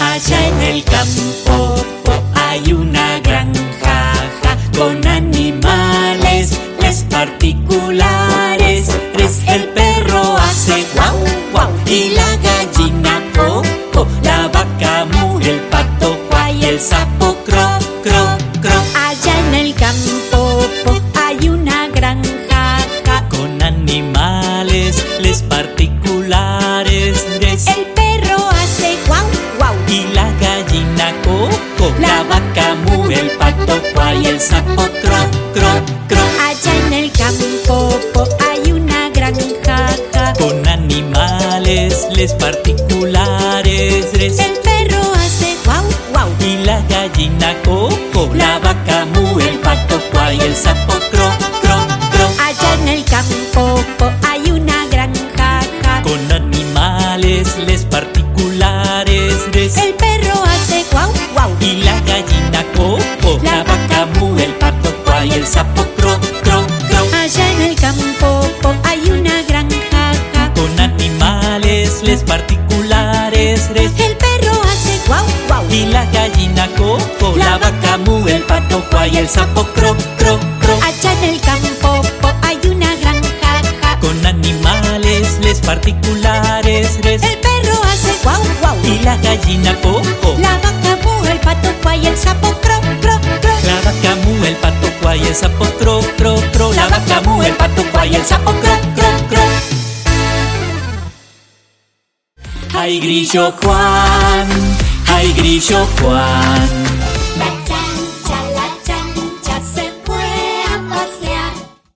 Allá en el campo hay una granja con animales les particulares. Res, el perro hace guau guau y la gallina oh oh, la vaca mu, el pato guay, el sapo vaca mu, el pato guay, el sapo cro cro cro. Allá en el campo po, hay una granja ja. Con animales les particulares. Res, El perro hace guau guau y la gallina coco, la vaca mu, el pato guay, el sapo cro cro cro. Allá en el campo po, hay una granja ja. Con animales les particulares. Res, El perro El perro hace guau guau y la gallina coco, la vaca mu, el pato guay, el sapo cro cro cro. Allá en el campo po, hay una granja ja. Con animales les particulares. Res, El perro hace guau guau y la gallina coco, La vaca mu, el pato guay, el sapo cro cro cro la vaca mu, el pato guay, el sapo cro cro cro. La vaca mu, el pato guay, el sapo cro. Ay grillo Juan, ay grillo Juan,